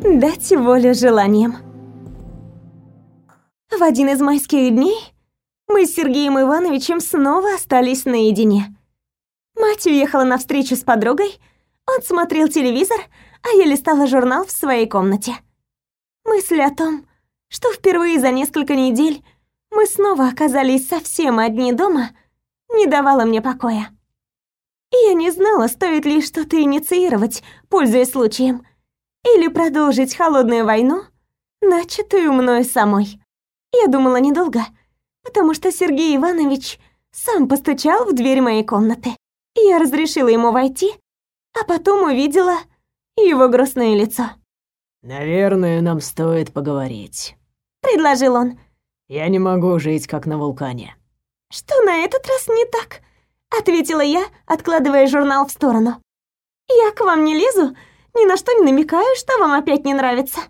Дать волю желаниям. В один из майских дней мы с Сергеем Ивановичем снова остались наедине. Мать уехала на встречу с подругой, он смотрел телевизор, а я листала журнал в своей комнате. Мысль о том, что впервые за несколько недель мы снова оказались совсем одни дома, не давала мне покоя. Я не знала, стоит ли что-то инициировать, пользуясь случаем, или продолжить холодную войну, начатую мной самой. Я думала недолго, потому что Сергей Иванович сам постучал в дверь моей комнаты. Я разрешила ему войти, а потом увидела его грустное лицо. «Наверное, нам стоит поговорить», — предложил он. «Я не могу жить, как на вулкане». «Что на этот раз не так?» — ответила я, откладывая журнал в сторону. «Я к вам не лезу, ни на что не намекаю, что вам опять не нравится».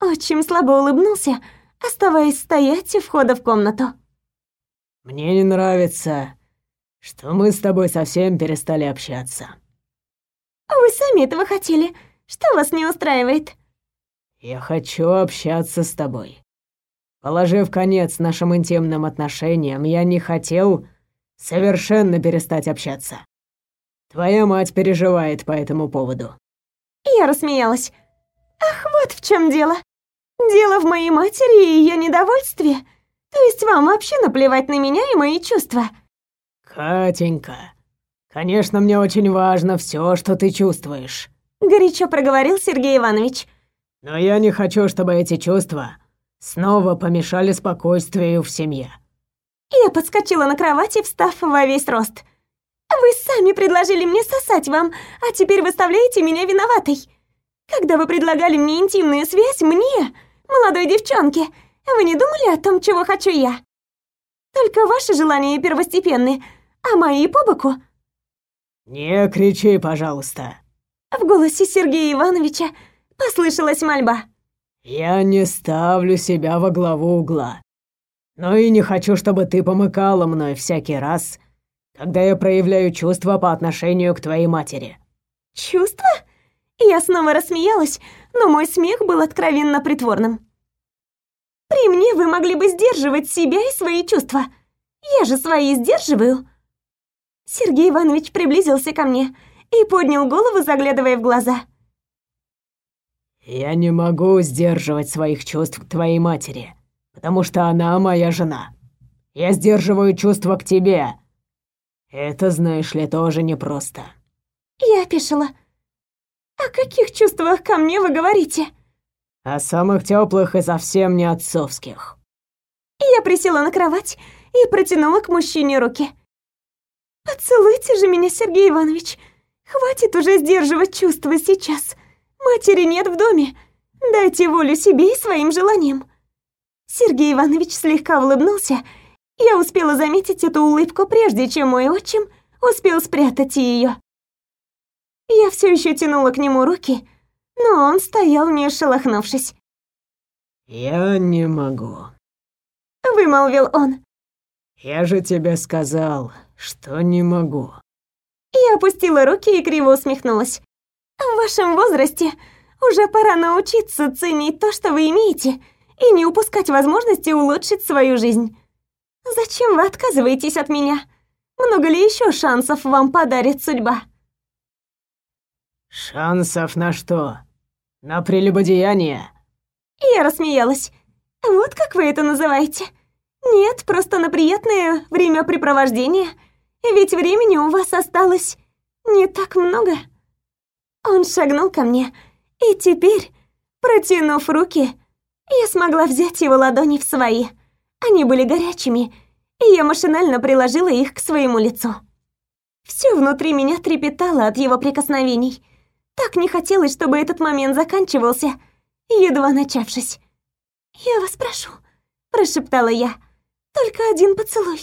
Очень слабо улыбнулся, оставаясь стоять у входа в комнату. «Мне не нравится, что мы с тобой совсем перестали общаться». «Вы сами этого хотели. Что вас не устраивает?» «Я хочу общаться с тобой. Положив конец нашим интимным отношениям, я не хотел совершенно перестать общаться. Твоя мать переживает по этому поводу». Я рассмеялась. «Ах, вот в чем дело. Дело в моей матери и ее недовольстве. То есть вам вообще наплевать на меня и мои чувства?» «Катенька, конечно, мне очень важно все, что ты чувствуешь», — горячо проговорил Сергей Иванович. «Но я не хочу, чтобы эти чувства снова помешали спокойствию в семье». Я подскочила на кровати, встав во весь рост. «Вы сами предложили мне сосать вам, а теперь выставляете меня виноватой. Когда вы предлагали мне интимную связь, мне, молодой девчонке, вы не думали о том, чего хочу я? Только ваши желания первостепенны, а мои по боку». «Не кричи, пожалуйста». В голосе Сергея Ивановича послышалась мольба. «Я не ставлю себя во главу угла. Но и не хочу, чтобы ты помыкала мной всякий раз, когда я проявляю чувства по отношению к твоей матери». «Чувства?» Я снова рассмеялась, но мой смех был откровенно притворным. «При мне вы могли бы сдерживать себя и свои чувства. Я же свои сдерживаю». Сергей Иванович приблизился ко мне и поднял голову, заглядывая в глаза. «Я не могу сдерживать своих чувств к твоей матери, потому что она моя жена. Я сдерживаю чувства к тебе. Это, знаешь ли, тоже непросто». Я опешила. «О каких чувствах ко мне вы говорите?» «О самых теплых и совсем не отцовских». Я присела на кровать и протянула к мужчине руки. «Поцелуйте же меня, Сергей Иванович. Хватит уже сдерживать чувства сейчас. Матери нет в доме. Дайте волю себе и своим желаниям». Сергей Иванович слегка улыбнулся. Я успела заметить эту улыбку, прежде чем мой отчим успел спрятать ее. Я все еще тянула к нему руки, но он стоял, не шелохнувшись. «Я не могу», — вымолвил он. «Я же тебе сказал, что не могу». Я опустила руки и криво усмехнулась. «В вашем возрасте уже пора научиться ценить то, что вы имеете, и не упускать возможности улучшить свою жизнь. Зачем вы отказываетесь от меня? Много ли еще шансов вам подарит судьба?» «Шансов на что? На прелюбодеяние?» Я рассмеялась. «Вот как вы это называете?» «Нет, просто на приятное времяпрепровождение. Ведь времени у вас осталось не так много». Он шагнул ко мне, и теперь, протянув руки, я смогла взять его ладони в свои. Они были горячими, и я машинально приложила их к своему лицу. Все внутри меня трепетало от его прикосновений. Так не хотелось, чтобы этот момент заканчивался, едва начавшись. «Я вас прошу», — прошептала я, — «только один поцелуй,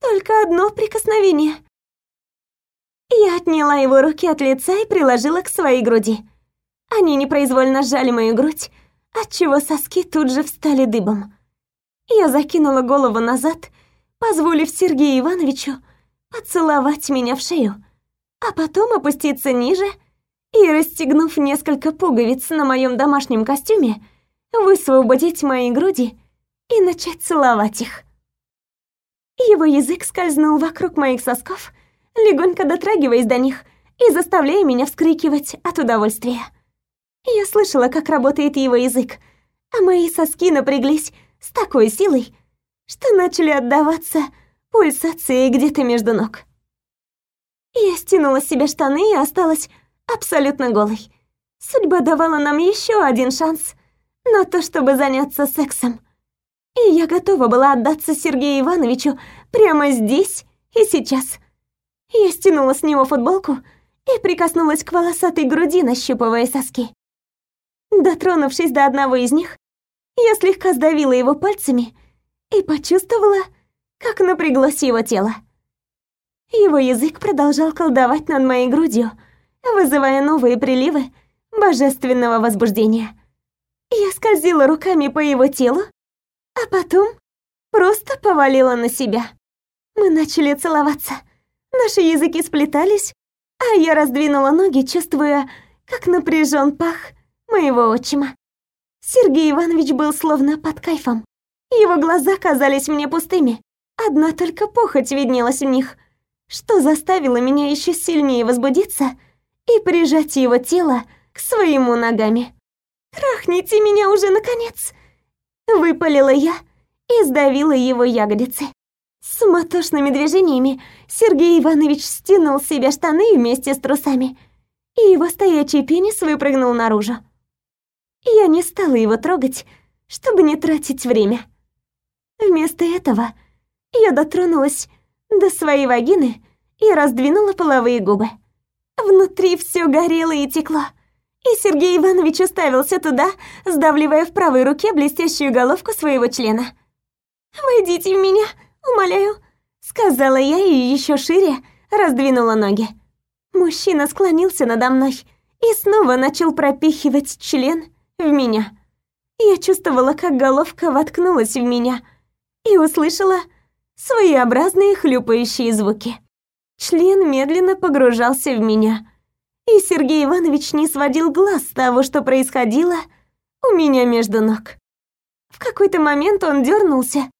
только одно прикосновение». Я отняла его руки от лица и приложила к своей груди. Они непроизвольно сжали мою грудь, отчего соски тут же встали дыбом. Я закинула голову назад, позволив Сергею Ивановичу поцеловать меня в шею, а потом опуститься ниже и, расстегнув несколько пуговиц на моем домашнем костюме, высвободить мои груди и начать целовать их. Его язык скользнул вокруг моих сосков, легонько дотрагиваясь до них и заставляя меня вскрикивать от удовольствия. Я слышала, как работает его язык, а мои соски напряглись с такой силой, что начали отдаваться пульсации где-то между ног. Я стянула с себя штаны и осталась абсолютно голой. Судьба давала нам еще один шанс на то, чтобы заняться сексом. И я готова была отдаться Сергею Ивановичу прямо здесь и сейчас. Я стянула с него футболку и прикоснулась к волосатой груди, нащупывая соски. Дотронувшись до одного из них, я слегка сдавила его пальцами и почувствовала, как напряглось его тело. Его язык продолжал колдовать над моей грудью, вызывая новые приливы божественного возбуждения. Я скользила руками по его телу, а потом просто повалила на себя. Мы начали целоваться. Наши языки сплетались, а я раздвинула ноги, чувствуя, как напряжен пах моего отчима. Сергей Иванович был словно под кайфом. Его глаза казались мне пустыми. Одна только похоть виднелась в них, что заставило меня еще сильнее возбудиться и прижать его тело к своему ногами. «Трахните меня уже, наконец!» Выпалила я и сдавила его ягодицы. С суматошными движениями Сергей Иванович стянул с себя штаны вместе с трусами, и его стоячий пенис выпрыгнул наружу. Я не стала его трогать, чтобы не тратить время. Вместо этого я дотронулась до своей вагины и раздвинула половые губы. Внутри все горело и текло. И Сергей Иванович уставился туда, сдавливая в правой руке блестящую головку своего члена. «Войдите в меня, умоляю», — сказала я и еще шире раздвинула ноги. Мужчина склонился надо мной и снова начал пропихивать член в меня. Я чувствовала, как головка воткнулась в меня и услышала своеобразные хлюпающие звуки. Член медленно погружался в меня, и Сергей Иванович не сводил глаз с того, что происходило у меня между ног. В какой-то момент он дернулся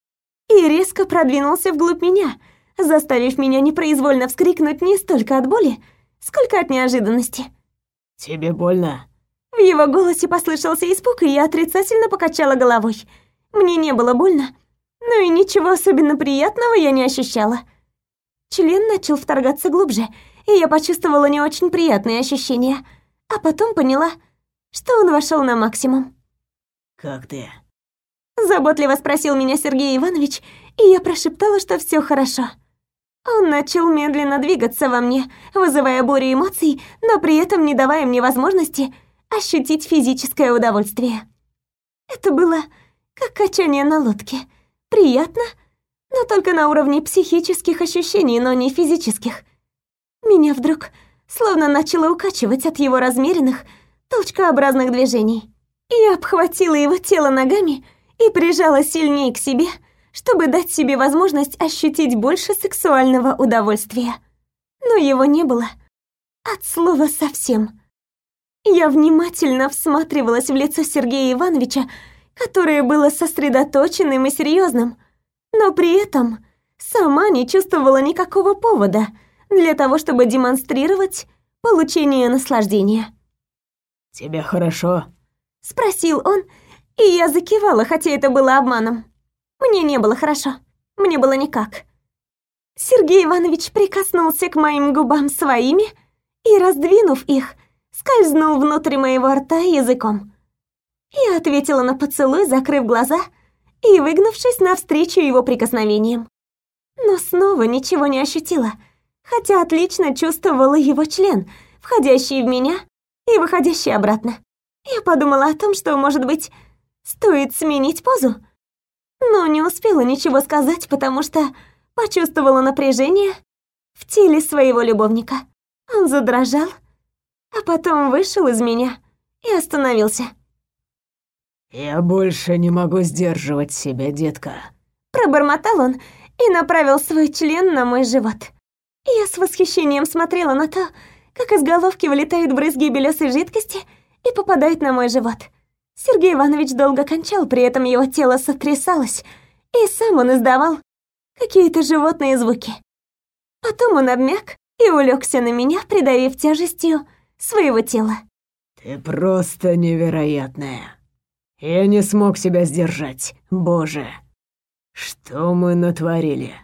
и резко продвинулся вглубь меня, заставив меня непроизвольно вскрикнуть не столько от боли, сколько от неожиданности. «Тебе больно?» В его голосе послышался испуг, и я отрицательно покачала головой. Мне не было больно, но и ничего особенно приятного я не ощущала. Член начал вторгаться глубже, и я почувствовала не очень приятные ощущения, а потом поняла, что он вошел на максимум. «Как ты?» Заботливо спросил меня Сергей Иванович, и я прошептала, что все хорошо. Он начал медленно двигаться во мне, вызывая бурю эмоций, но при этом не давая мне возможности ощутить физическое удовольствие. Это было как качание на лодке. Приятно, но только на уровне психических ощущений, но не физических. Меня вдруг словно начало укачивать от его размеренных, толчкообразных движений. Я обхватила его тело ногами и прижала сильнее к себе, чтобы дать себе возможность ощутить больше сексуального удовольствия. Но его не было. От слова совсем. Я внимательно всматривалась в лицо Сергея Ивановича, которое было сосредоточенным и серьезным, но при этом сама не чувствовала никакого повода для того, чтобы демонстрировать получение наслаждения. «Тебе хорошо?» — спросил он, и я закивала, хотя это было обманом. Мне не было хорошо, мне было никак. Сергей Иванович прикоснулся к моим губам своими и, раздвинув их, скользнул внутрь моего рта языком. Я ответила на поцелуй, закрыв глаза и выгнувшись навстречу его прикосновениям. Но снова ничего не ощутила, хотя отлично чувствовала его член, входящий в меня и выходящий обратно. Я подумала о том, что, может быть, стоит сменить позу, но не успела ничего сказать, потому что почувствовала напряжение в теле своего любовника. Он задрожал, а потом вышел из меня и остановился. «Я больше не могу сдерживать себя, детка», — пробормотал он и направил свой член на мой живот. Я с восхищением смотрела на то, как из головки вылетают брызги белесой жидкости и попадают на мой живот. Сергей Иванович долго кончал, при этом его тело сотрясалось, и сам он издавал какие-то животные звуки. Потом он обмяк и улегся на меня, придавив тяжестью своего тела. «Ты просто невероятная. Я не смог себя сдержать, боже. Что мы натворили?»